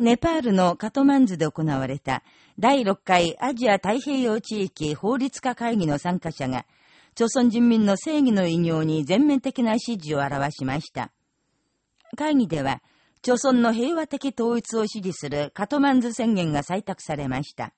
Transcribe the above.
ネパールのカトマンズで行われた第6回アジア太平洋地域法律家会議の参加者が、朝鮮人民の正義の偉業に全面的な支持を表しました。会議では、朝鮮の平和的統一を支持するカトマンズ宣言が採択されました。